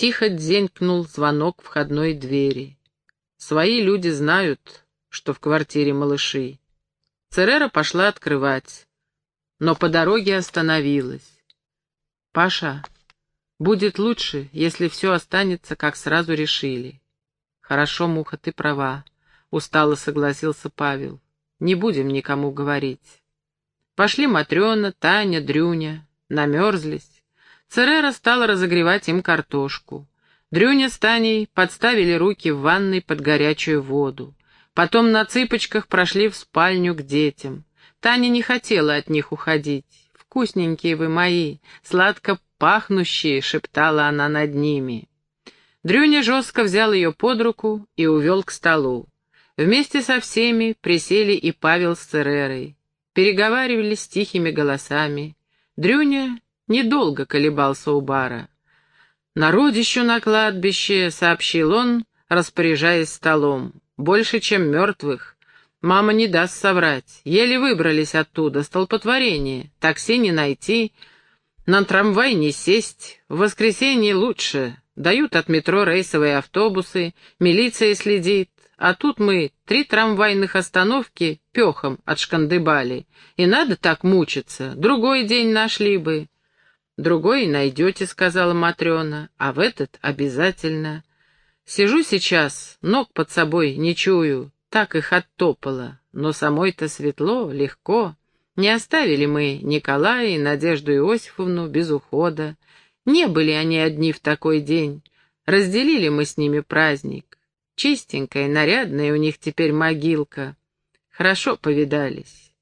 Тихо дзенькнул звонок входной двери. Свои люди знают, что в квартире малыши. Церера пошла открывать, но по дороге остановилась. «Паша, будет лучше, если все останется, как сразу решили». «Хорошо, Муха, ты права», — устало согласился Павел. «Не будем никому говорить». Пошли Матрена, Таня, Дрюня. Намерзлись. Церера стала разогревать им картошку. Дрюня с Таней подставили руки в ванной под горячую воду. Потом на цыпочках прошли в спальню к детям. Таня не хотела от них уходить. «Вкусненькие вы мои, сладко пахнущие», — шептала она над ними. Дрюня жестко взял ее под руку и увел к столу. Вместе со всеми присели и Павел с Церерой. Переговаривались тихими голосами. Дрюня недолго колебался у бара. «Народищу на кладбище», — сообщил он, распоряжаясь столом. «Больше, чем мертвых. Мама не даст соврать. Еле выбрались оттуда. Столпотворение. Такси не найти. На трамвай не сесть. В воскресенье лучше. Дают от метро рейсовые автобусы. Милиция следит. А тут мы три трамвайных остановки пехом отшкандыбали. И надо так мучиться. Другой день нашли бы. Другой найдете, — сказала Матрена, — а в этот обязательно. Сижу сейчас, ног под собой не чую, так их оттопало, но самой-то светло, легко. Не оставили мы Николая и Надежду Иосифовну без ухода. Не были они одни в такой день. Разделили мы с ними праздник. Чистенькая, нарядная у них теперь могилка. Хорошо повидались.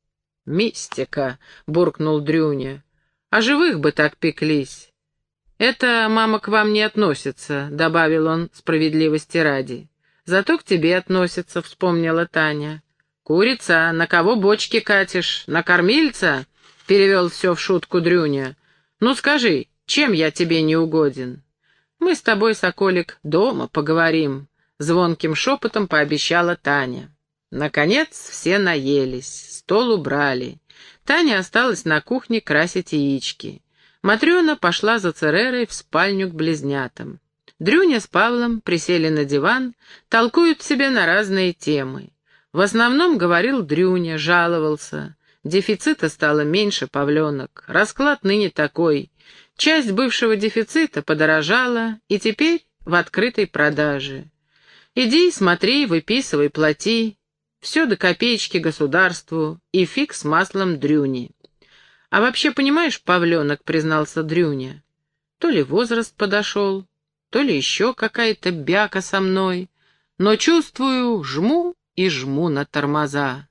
«Мистика!» — буркнул Дрюня. А живых бы так пеклись. «Это, мама, к вам не относится», — добавил он справедливости ради. «Зато к тебе относится», — вспомнила Таня. «Курица, на кого бочки катишь? На кормильца?» — перевел все в шутку Дрюня. «Ну скажи, чем я тебе не угоден?» «Мы с тобой, Соколик, дома поговорим», — звонким шепотом пообещала Таня. Наконец все наелись, стол убрали. Таня осталась на кухне красить яички. Матрена пошла за Церерой в спальню к близнятам. Дрюня с Павлом присели на диван, толкуют себе на разные темы. В основном говорил Дрюня, жаловался. Дефицита стало меньше, Павленок. Расклад ныне такой. Часть бывшего дефицита подорожала и теперь в открытой продаже. Иди, смотри, выписывай, плати. Все до копеечки государству и фиг с маслом дрюни. А вообще, понимаешь, Павленок, признался Дрюня, то ли возраст подошел, то ли еще какая-то бяка со мной, но чувствую, жму и жму на тормоза.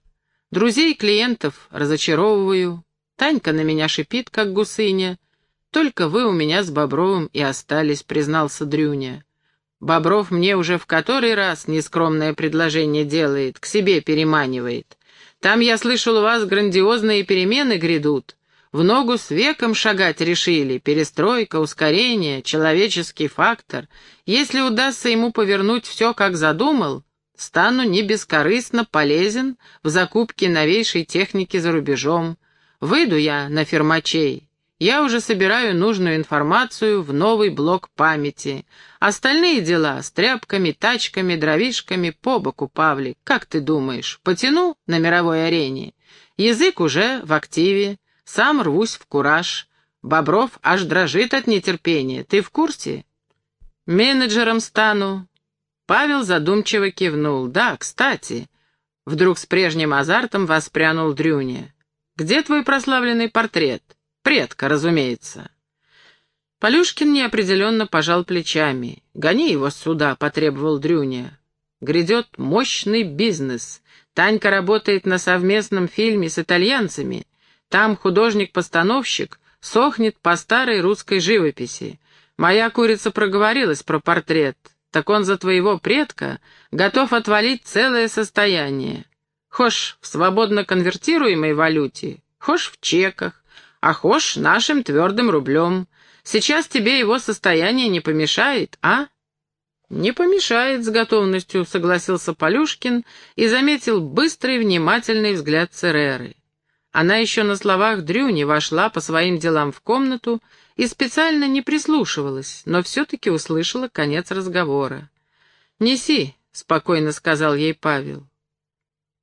Друзей клиентов разочаровываю, Танька на меня шипит, как гусыня. Только вы у меня с Бобровым и остались, признался Дрюня. Бобров мне уже в который раз нескромное предложение делает, к себе переманивает. Там, я слышал, у вас грандиозные перемены грядут. В ногу с веком шагать решили, перестройка, ускорение, человеческий фактор. Если удастся ему повернуть все, как задумал, стану не бескорыстно полезен в закупке новейшей техники за рубежом. Выйду я на фермачей, я уже собираю нужную информацию в новый блок памяти. Остальные дела с тряпками, тачками, дровишками по боку, Павлик. Как ты думаешь, потяну на мировой арене? Язык уже в активе, сам рвусь в кураж. Бобров аж дрожит от нетерпения. Ты в курсе? Менеджером стану. Павел задумчиво кивнул. Да, кстати. Вдруг с прежним азартом воспрянул Дрюня. Где твой прославленный портрет? Предка, разумеется. Полюшкин неопределенно пожал плечами. «Гони его сюда», — потребовал Дрюня. «Грядет мощный бизнес. Танька работает на совместном фильме с итальянцами. Там художник-постановщик сохнет по старой русской живописи. Моя курица проговорилась про портрет. Так он за твоего предка готов отвалить целое состояние. Хошь в свободно конвертируемой валюте, хошь в чеках, хошь нашим твердым рублем. Сейчас тебе его состояние не помешает, а?» «Не помешает», — с готовностью согласился Полюшкин и заметил быстрый внимательный взгляд Цереры. Она еще на словах Дрюни вошла по своим делам в комнату и специально не прислушивалась, но все-таки услышала конец разговора. «Неси», — спокойно сказал ей Павел.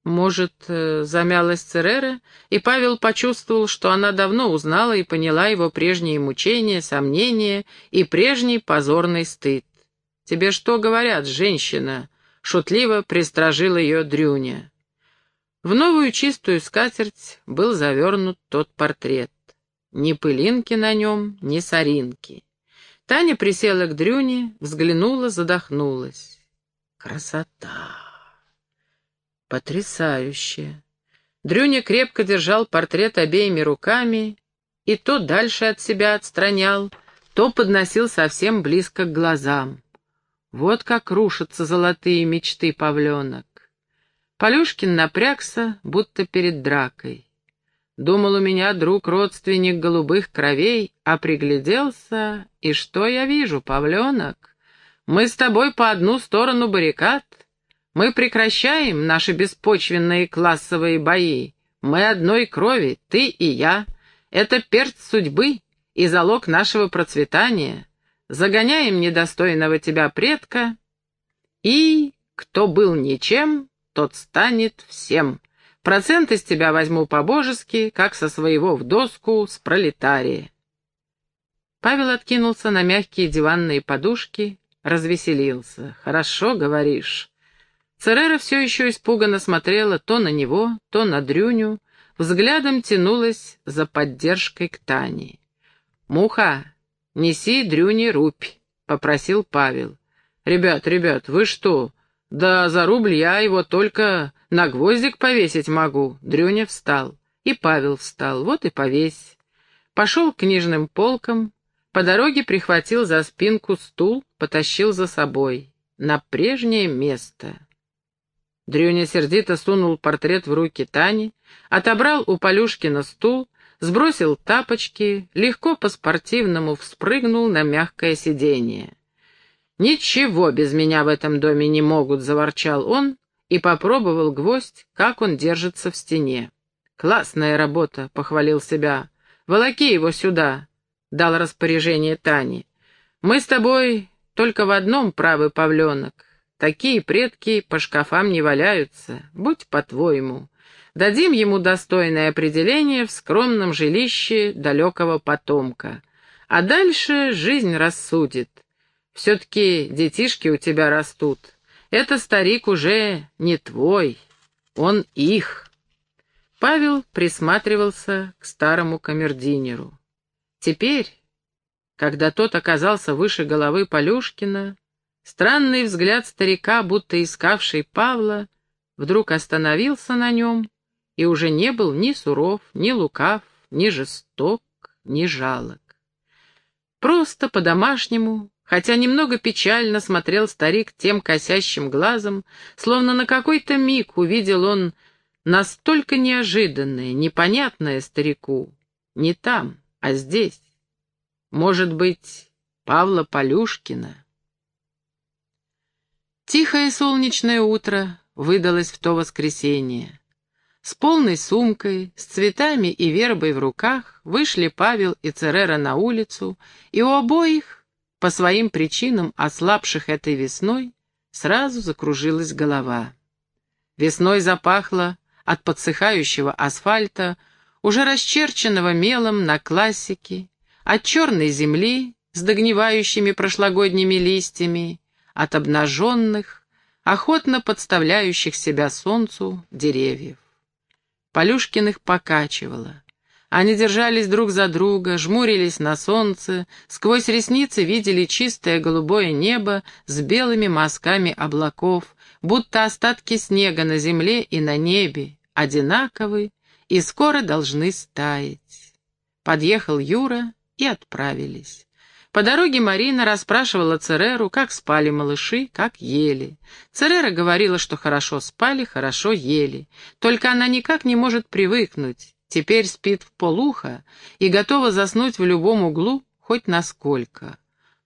Может, э, замялась Церера, и Павел почувствовал, что она давно узнала и поняла его прежние мучения, сомнения и прежний позорный стыд. «Тебе что говорят, женщина?» — шутливо пристражил ее Дрюня. В новую чистую скатерть был завернут тот портрет. Ни пылинки на нем, ни соринки. Таня присела к Дрюне, взглянула, задохнулась. Красота! Потрясающе! Дрюня крепко держал портрет обеими руками и то дальше от себя отстранял, то подносил совсем близко к глазам. Вот как рушатся золотые мечты павленок. Полюшкин напрягся, будто перед дракой. Думал, у меня друг родственник голубых кровей, а пригляделся, и что я вижу, павленок? Мы с тобой по одну сторону баррикад. Мы прекращаем наши беспочвенные классовые бои. Мы одной крови, ты и я. Это перц судьбы и залог нашего процветания загоняем недостойного тебя предка, и, кто был ничем, тот станет всем. Процент из тебя возьму по-божески, как со своего в доску с пролетария. Павел откинулся на мягкие диванные подушки, развеселился. «Хорошо, говоришь». Церера все еще испуганно смотрела то на него, то на Дрюню, взглядом тянулась за поддержкой к Тане. «Муха, «Неси Дрюне рубь», — попросил Павел. «Ребят, ребят, вы что? Да за рубль я его только на гвоздик повесить могу». Дрюня встал. И Павел встал. Вот и повесь. Пошел к книжным полкам, по дороге прихватил за спинку стул, потащил за собой. На прежнее место. Дрюня сердито сунул портрет в руки Тани, отобрал у Полюшкина стул, сбросил тапочки, легко по-спортивному вспрыгнул на мягкое сиденье. «Ничего без меня в этом доме не могут», — заворчал он и попробовал гвоздь, как он держится в стене. «Классная работа», — похвалил себя. «Волоки его сюда», — дал распоряжение Тане. «Мы с тобой только в одном правы, павленок. Такие предки по шкафам не валяются. Будь по-твоему. Дадим ему достойное определение в скромном жилище далекого потомка. А дальше жизнь рассудит. Все-таки детишки у тебя растут. Это старик уже не твой, он их. Павел присматривался к старому камердинеру. Теперь, когда тот оказался выше головы Полюшкина, странный взгляд старика, будто искавший Павла, вдруг остановился на нем и уже не был ни суров, ни лукав, ни жесток, ни жалок. Просто по-домашнему, хотя немного печально смотрел старик тем косящим глазом, словно на какой-то миг увидел он настолько неожиданное, непонятное старику. Не там, а здесь. Может быть, Павла Полюшкина. Тихое солнечное утро выдалось в то воскресенье. С полной сумкой, с цветами и вербой в руках вышли Павел и Церера на улицу, и у обоих, по своим причинам ослабших этой весной, сразу закружилась голова. Весной запахло от подсыхающего асфальта, уже расчерченного мелом на классике, от черной земли с догнивающими прошлогодними листьями, от обнаженных, охотно подставляющих себя солнцу деревьев. Полюшкиных покачивало. Они держались друг за друга, жмурились на солнце, сквозь ресницы видели чистое голубое небо с белыми мазками облаков, будто остатки снега на земле и на небе, одинаковые и скоро должны стаять. Подъехал Юра и отправились. По дороге Марина расспрашивала Цереру, как спали малыши, как ели. Церера говорила, что хорошо спали, хорошо ели. Только она никак не может привыкнуть. Теперь спит в полуха и готова заснуть в любом углу, хоть насколько.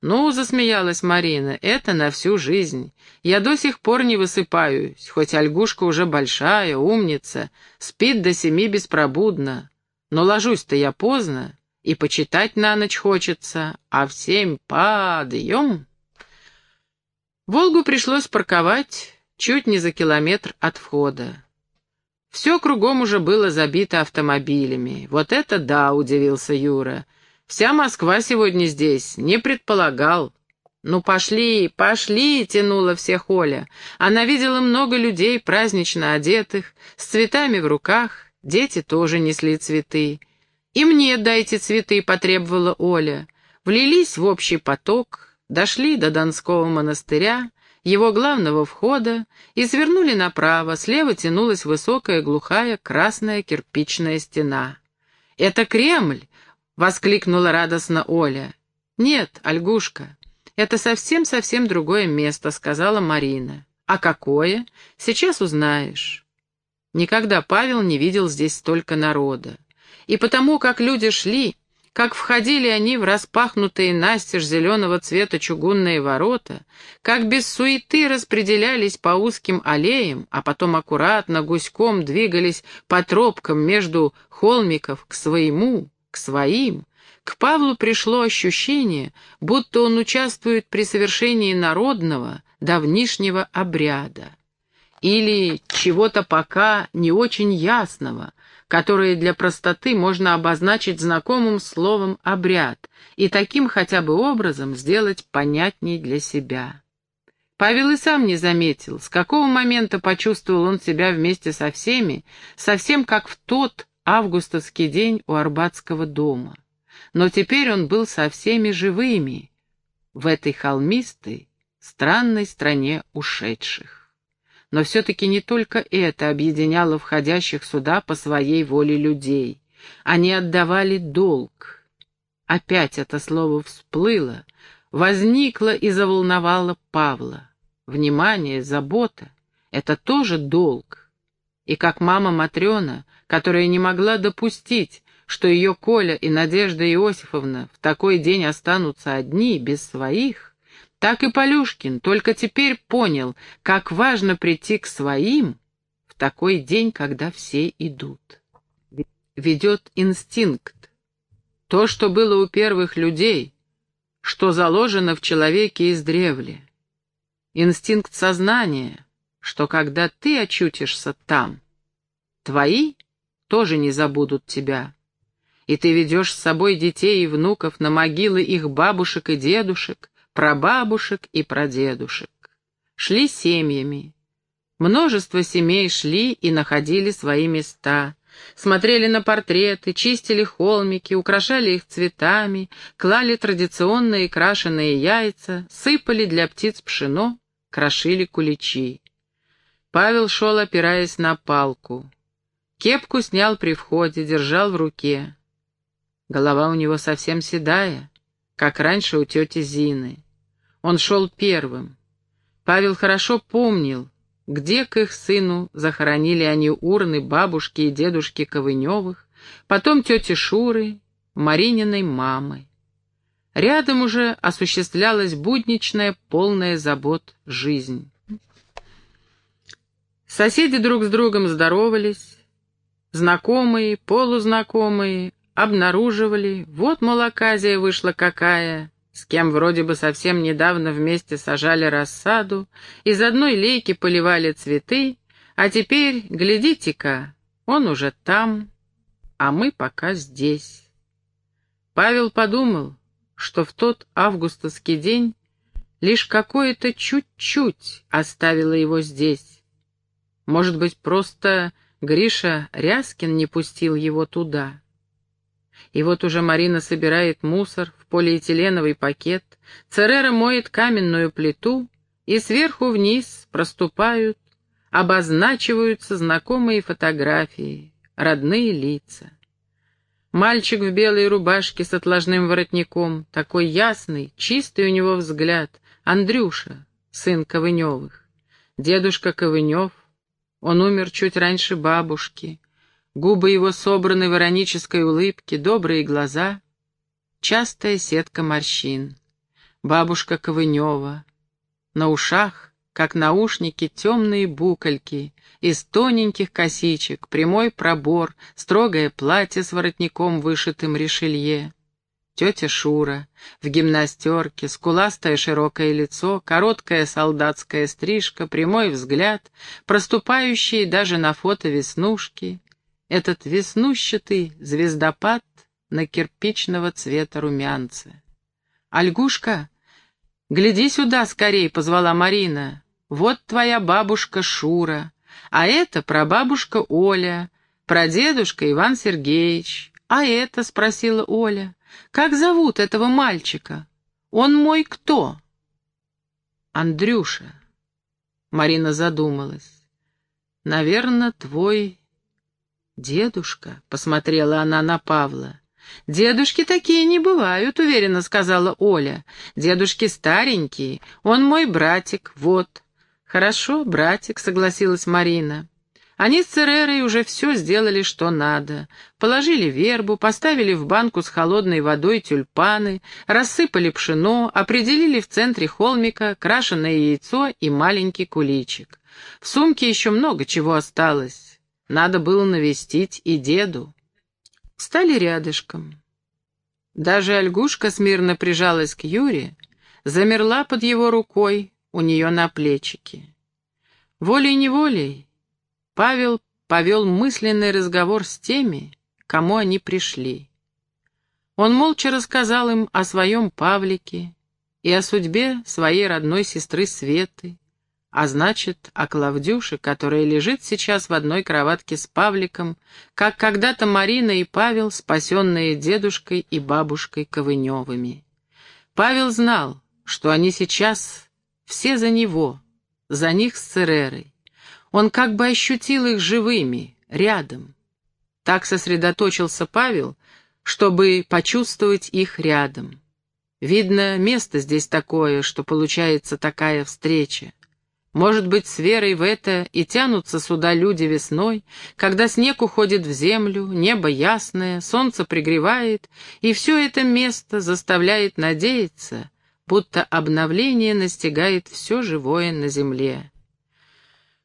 «Ну, — засмеялась Марина, — это на всю жизнь. Я до сих пор не высыпаюсь, хоть Альгушка уже большая, умница, спит до семи беспробудно. Но ложусь-то я поздно, и почитать на ночь хочется, а в семь подъем». Волгу пришлось парковать чуть не за километр от входа. Все кругом уже было забито автомобилями. Вот это да, удивился Юра. Вся Москва сегодня здесь, не предполагал. «Ну пошли, пошли!» — тянула всех Оля. Она видела много людей, празднично одетых, с цветами в руках. Дети тоже несли цветы. «И мне дайте цветы», — потребовала Оля. Влились в общий поток, дошли до Донского монастыря, его главного входа, и свернули направо, слева тянулась высокая глухая красная кирпичная стена. «Это Кремль!» — воскликнула радостно Оля. «Нет, Альгушка, это совсем-совсем другое место», — сказала Марина. «А какое? Сейчас узнаешь». Никогда Павел не видел здесь столько народа. И потому, как люди шли, как входили они в распахнутые настежь зеленого цвета чугунные ворота, как без суеты распределялись по узким аллеям, а потом аккуратно гуськом двигались по тропкам между холмиков к своему, к своим, к Павлу пришло ощущение, будто он участвует при совершении народного, давнишнего обряда. Или чего-то пока не очень ясного, которые для простоты можно обозначить знакомым словом «обряд» и таким хотя бы образом сделать понятней для себя. Павел и сам не заметил, с какого момента почувствовал он себя вместе со всеми, совсем как в тот августовский день у Арбатского дома. Но теперь он был со всеми живыми в этой холмистой, странной стране ушедших. Но все-таки не только это объединяло входящих сюда по своей воле людей. Они отдавали долг. Опять это слово всплыло, возникло и заволновало Павла. Внимание, забота — это тоже долг. И как мама Матрена, которая не могла допустить, что ее Коля и Надежда Иосифовна в такой день останутся одни, без своих, так и Полюшкин только теперь понял, как важно прийти к своим в такой день, когда все идут. Ведет инстинкт. То, что было у первых людей, что заложено в человеке издревле. Инстинкт сознания, что когда ты очутишься там, твои тоже не забудут тебя. И ты ведешь с собой детей и внуков на могилы их бабушек и дедушек, прабабушек и прадедушек. Шли семьями. Множество семей шли и находили свои места, смотрели на портреты, чистили холмики, украшали их цветами, клали традиционные крашеные яйца, сыпали для птиц пшено, крошили куличи. Павел шел, опираясь на палку. Кепку снял при входе, держал в руке. Голова у него совсем седая, как раньше у тети Зины. Он шел первым. Павел хорошо помнил, где к их сыну захоронили они урны бабушки и дедушки Ковыневых, потом тети Шуры, Марининой мамы. Рядом уже осуществлялась будничная, полная забот жизнь. Соседи друг с другом здоровались, знакомые, полузнакомые, обнаруживали, вот, мол, оказия вышла какая, с кем вроде бы совсем недавно вместе сажали рассаду, из одной лейки поливали цветы, а теперь, глядите-ка, он уже там, а мы пока здесь. Павел подумал, что в тот августовский день лишь какое-то чуть-чуть оставило его здесь. Может быть, просто Гриша Ряскин не пустил его туда. И вот уже Марина собирает мусор в полиэтиленовый пакет, Церера моет каменную плиту, и сверху вниз проступают, обозначиваются знакомые фотографии, родные лица. Мальчик в белой рубашке с отложным воротником, такой ясный, чистый у него взгляд, Андрюша, сын Ковыневых. Дедушка Ковынев, он умер чуть раньше бабушки, Губы его собраны в иронической улыбке, добрые глаза, частая сетка морщин. бабушка Ковынева. На ушах, как наушники, темные букольки, из тоненьких косичек, прямой пробор, строгое платье с воротником, вышитым решелье. Тетя Шура в гимнастерке, скуластое широкое лицо, короткая солдатская стрижка, прямой взгляд, проступающие даже на фото веснушки. Этот веснущатый звездопад на кирпичного цвета румянце. «Альгушка, гляди сюда скорей!» — позвала Марина. «Вот твоя бабушка Шура, а это прабабушка Оля, прадедушка Иван Сергеевич. А это?» — спросила Оля. Как зовут этого мальчика? Он мой кто?» «Андрюша». Марина задумалась. «Наверное, твой дедушка», — посмотрела она на Павла. «Дедушки такие не бывают», — уверенно сказала Оля. «Дедушки старенькие, он мой братик, вот». «Хорошо, братик», — согласилась Марина. Они с Церерой уже все сделали, что надо. Положили вербу, поставили в банку с холодной водой тюльпаны, рассыпали пшено, определили в центре холмика крашеное яйцо и маленький куличик. В сумке еще много чего осталось. Надо было навестить и деду. Стали рядышком. Даже Альгушка смирно прижалась к Юре, замерла под его рукой у нее на плечике. Волей-неволей Павел повел мысленный разговор с теми, кому они пришли. Он молча рассказал им о своем Павлике и о судьбе своей родной сестры Светы, а значит, о Клавдюше, которая лежит сейчас в одной кроватке с Павликом, как когда-то Марина и Павел, спасенные дедушкой и бабушкой Ковыневыми. Павел знал, что они сейчас все за него, за них с Церерой. Он как бы ощутил их живыми, рядом. Так сосредоточился Павел, чтобы почувствовать их рядом. Видно, место здесь такое, что получается такая встреча. Может быть, с верой в это и тянутся сюда люди весной, когда снег уходит в землю, небо ясное, солнце пригревает, и все это место заставляет надеяться, будто обновление настигает все живое на земле.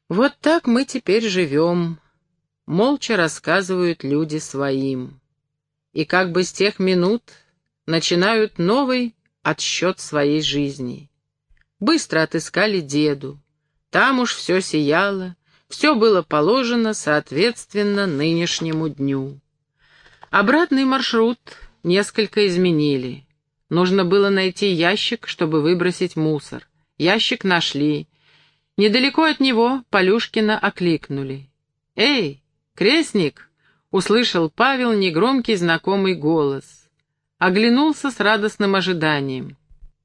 Вот так мы теперь живем, молча рассказывают люди своим. И как бы с тех минут начинают новый отсчет своей жизни. Быстро отыскали деду. Там уж все сияло, все было положено соответственно нынешнему дню. Обратный маршрут несколько изменили. Нужно было найти ящик, чтобы выбросить мусор. Ящик нашли, Недалеко от него Полюшкина окликнули. «Эй, крестник!» — услышал Павел негромкий знакомый голос. Оглянулся с радостным ожиданием.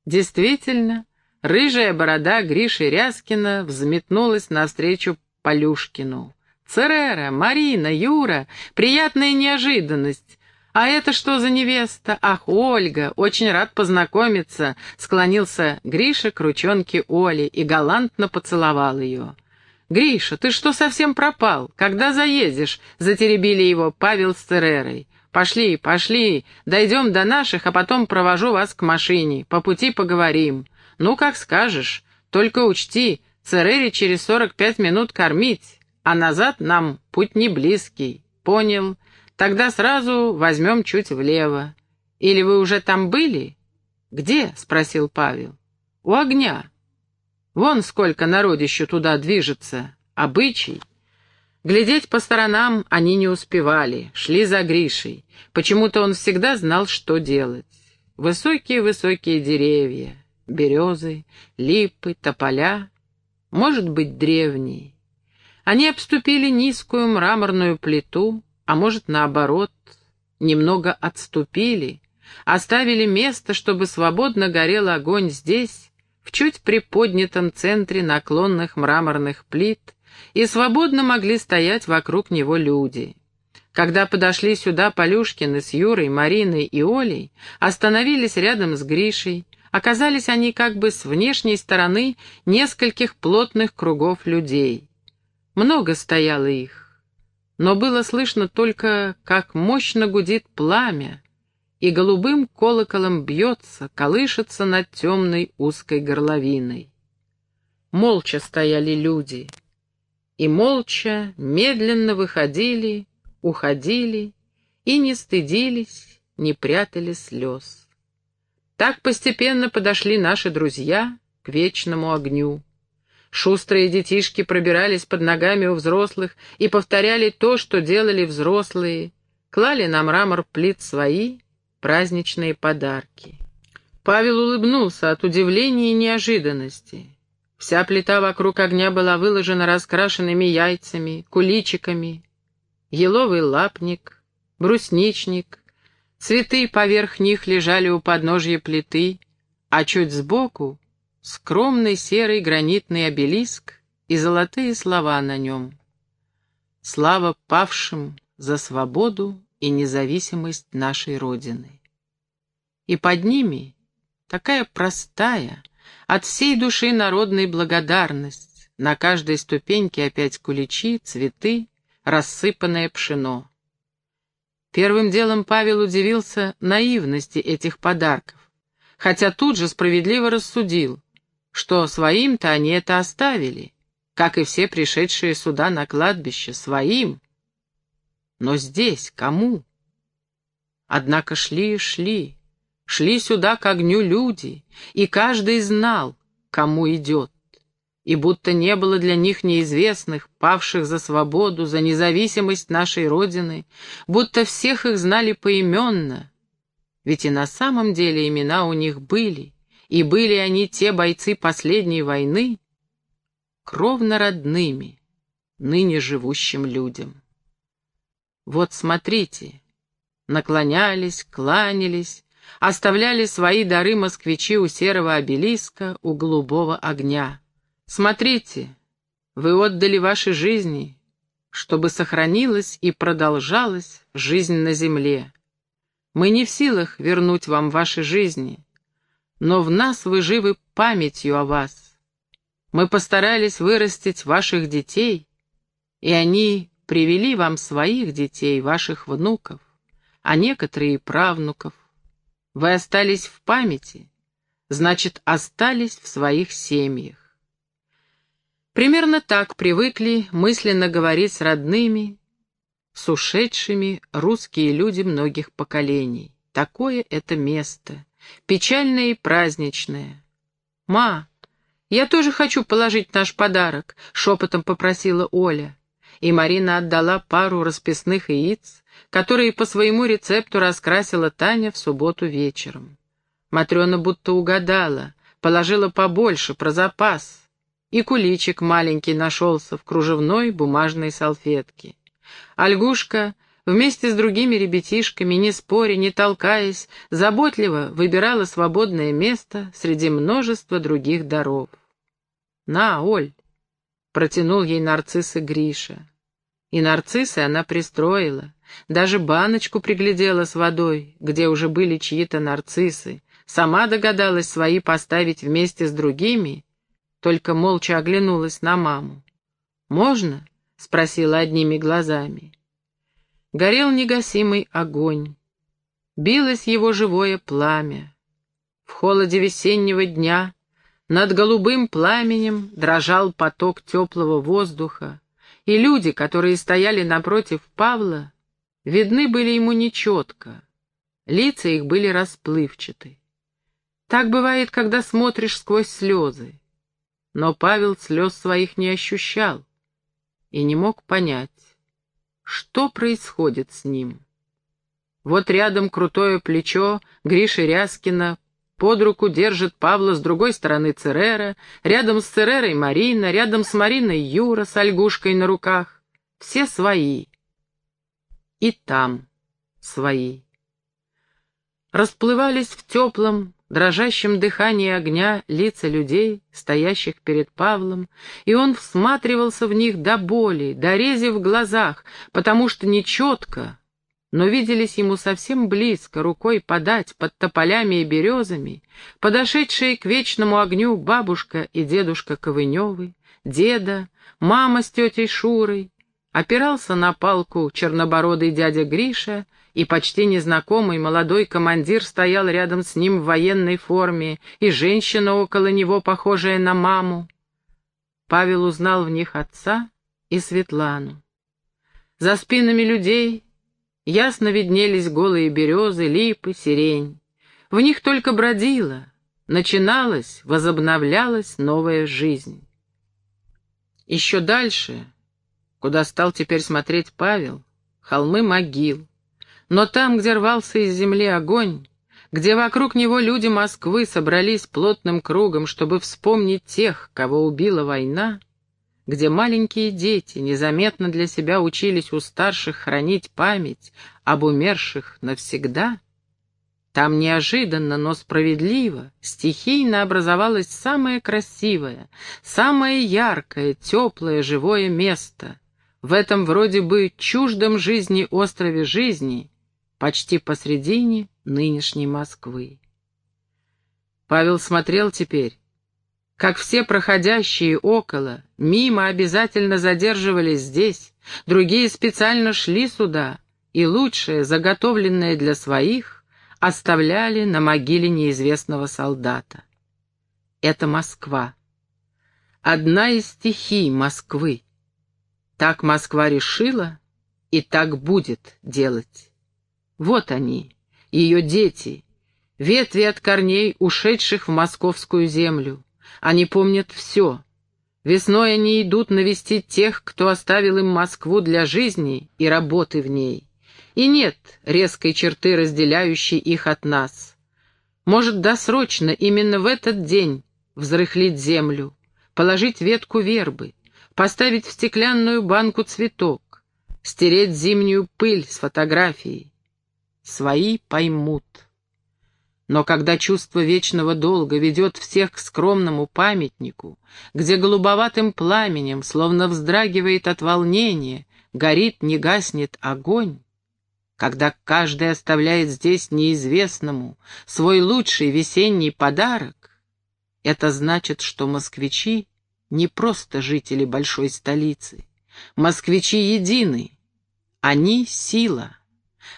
Действительно, рыжая борода Гриши Ряскина взметнулась навстречу Полюшкину. «Церера, Марина, Юра, приятная неожиданность. «А это что за невеста? Ах, Ольга, очень рад познакомиться», — склонился Гриша к ручонке Оли и галантно поцеловал ее. «Гриша, ты что совсем пропал? Когда заедешь?» — затеребили его Павел с Церерой. «Пошли, пошли, дойдем до наших, а потом провожу вас к машине. По пути поговорим. Ну, как скажешь. Только учти, Церере через сорок пять минут кормить, а назад нам путь не близкий. Понял?» Тогда сразу возьмем чуть влево. Или вы уже там были? Где? — спросил Павел. У огня. Вон сколько народищу туда движется. Обычай. Глядеть по сторонам они не успевали, шли за Гришей. Почему-то он всегда знал, что делать. Высокие-высокие деревья, березы, липы, тополя, может быть, древние. Они обступили низкую мраморную плиту, а может, наоборот, немного отступили, оставили место, чтобы свободно горел огонь здесь, в чуть приподнятом центре наклонных мраморных плит, и свободно могли стоять вокруг него люди. Когда подошли сюда Полюшкины с Юрой, Мариной и Олей, остановились рядом с Гришей, оказались они как бы с внешней стороны нескольких плотных кругов людей. Много стояло их, но было слышно только, как мощно гудит пламя, и голубым колоколом бьется, колышется над темной узкой горловиной. Молча стояли люди, и молча, медленно выходили, уходили, и не стыдились, не прятали слез. Так постепенно подошли наши друзья к вечному огню. Шустрые детишки пробирались под ногами у взрослых и повторяли то, что делали взрослые, клали на мрамор плит свои праздничные подарки. Павел улыбнулся от удивления и неожиданности. Вся плита вокруг огня была выложена раскрашенными яйцами, куличиками, еловый лапник, брусничник, цветы поверх них лежали у подножья плиты, а чуть сбоку — скромный серый гранитный обелиск и золотые слова на нем. Слава павшим за свободу и независимость нашей Родины. И под ними такая простая, от всей души народная благодарность, на каждой ступеньке опять куличи, цветы, рассыпанное пшено. Первым делом Павел удивился наивности этих подарков, хотя тут же справедливо рассудил, что своим-то они это оставили, как и все пришедшие сюда на кладбище, своим, но здесь кому? Однако шли и шли, шли сюда к огню люди, и каждый знал, кому идет. И будто не было для них неизвестных, павших за свободу, за независимость нашей Родины, будто всех их знали поименно. Ведь и на самом деле имена у них были, и были они те бойцы последней войны, кровно родными, ныне живущим людям. Вот смотрите, наклонялись, кланялись, оставляли свои дары москвичи у серого обелиска, у голубого огня. Смотрите, вы отдали ваши жизни, чтобы сохранилась и продолжалась жизнь на земле. Мы не в силах вернуть вам ваши жизни, но в нас вы живы памятью о вас. Мы постарались вырастить ваших детей, и они привели вам своих детей, ваших внуков, а некоторые и правнуков. Вы остались в памяти, значит, остались в своих семьях. Примерно так привыкли мысленно говорить с родными, с ушедшими русские люди многих поколений. Такое это место, печальное и праздничное. «Ма, я тоже хочу положить наш подарок», — шепотом попросила Оля и Марина отдала пару расписных яиц, которые по своему рецепту раскрасила Таня в субботу вечером. Матрена будто угадала, положила побольше, про запас. И куличик маленький нашелся в кружевной бумажной салфетке. Альгушка вместе с другими ребятишками, не споря, не толкаясь, заботливо выбирала свободное место среди множества других даров. «На, Оль!» — протянул ей нарциссы Гриша. И нарциссы она пристроила, даже баночку приглядела с водой, где уже были чьи-то нарциссы, сама догадалась свои поставить вместе с другими, только молча оглянулась на маму. «Можно?» — спросила одними глазами. Горел негасимый огонь. Билось его живое пламя. В холоде весеннего дня над голубым пламенем дрожал поток теплого воздуха, и люди, которые стояли напротив Павла, видны были ему нечетко, лица их были расплывчаты. Так бывает, когда смотришь сквозь слезы. Но Павел слез своих не ощущал и не мог понять, что происходит с ним. Вот рядом крутое плечо Гриши Ряскина под руку держит Павла с другой стороны Церера, рядом с Церерой Марина, рядом с Мариной Юра с Альгушкой на руках. Все свои. И там свои. Расплывались в теплом, дрожащем дыхании огня лица людей, стоящих перед Павлом, и он всматривался в них до боли, до рези в глазах, потому что нечетко, но виделись ему совсем близко, рукой подать, под тополями и березами, подошедшие к вечному огню бабушка и дедушка Ковыневы, деда, мама с тетей Шурой, опирался на палку чернобородый дядя Гриша, и почти незнакомый молодой командир стоял рядом с ним в военной форме, и женщина около него, похожая на маму. Павел узнал в них отца и Светлану. За спинами людей ясно виднелись голые березы, липы, сирень. В них только бродила, начиналась, возобновлялась новая жизнь. Еще дальше, куда стал теперь смотреть Павел, холмы могил. Но там, где рвался из земли огонь, где вокруг него люди Москвы собрались плотным кругом, чтобы вспомнить тех, кого убила война, где маленькие дети незаметно для себя учились у старших хранить память об умерших навсегда, там неожиданно, но справедливо, стихийно образовалось самое красивое, самое яркое, теплое, живое место. В этом вроде бы чуждом жизни острове жизни, почти посредине нынешней Москвы. Павел смотрел теперь, как все проходящие около, мимо обязательно задерживались здесь, другие специально шли сюда, и лучшее, заготовленное для своих, оставляли на могиле неизвестного солдата. Это Москва. Одна из стихий Москвы. Так Москва решила и так будет делать. Вот они, ее дети, ветви от корней, ушедших в московскую землю. Они помнят все. Весной они идут навестить тех, кто оставил им Москву для жизни и работы в ней. И нет резкой черты, разделяющей их от нас. Может, досрочно, именно в этот день, взрыхлить землю, положить ветку вербы, поставить в стеклянную банку цветок, стереть зимнюю пыль с фотографией. Свои поймут. Но когда чувство вечного долга ведет всех к скромному памятнику, где голубоватым пламенем, словно вздрагивает от волнения, горит, не гаснет огонь, когда каждый оставляет здесь неизвестному свой лучший весенний подарок, это значит, что москвичи не просто жители большой столицы. Москвичи едины. Они — сила.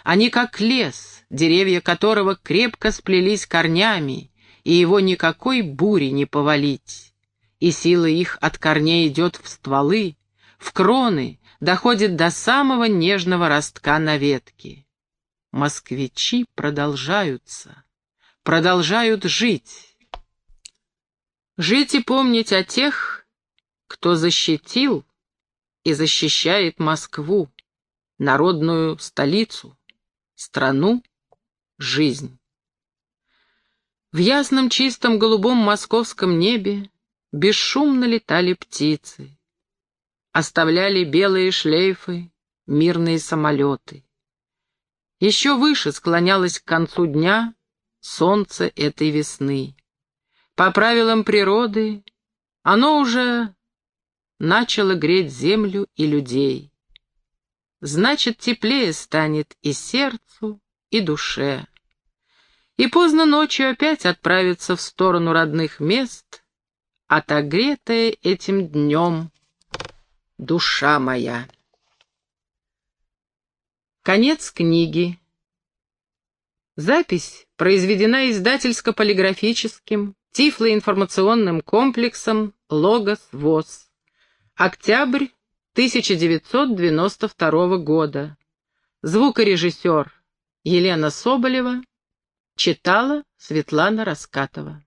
Они как лес, деревья которого крепко сплелись корнями, и его никакой бури не повалить. И сила их от корней идет в стволы, в кроны, доходит до самого нежного ростка на ветке. Москвичи продолжаются, продолжают жить. Жить и помнить о тех, кто защитил и защищает Москву, народную столицу, страну, жизнь. В ясном чистом голубом московском небе бесшумно летали птицы, оставляли белые шлейфы мирные самолеты. Еще выше склонялось к концу дня солнце этой весны. По правилам природы оно уже начало греть землю и людей. Значит, теплее станет и сердцу, и душе. И поздно ночью опять отправиться в сторону родных мест, отогретая этим днем душа моя. Конец книги. Запись произведена издательско-полиграфическим тифлоинформационным комплексом «Логос ВОЗ». Октябрь 1992 года. Звукорежиссер Елена Соболева читала Светлана Раскатова.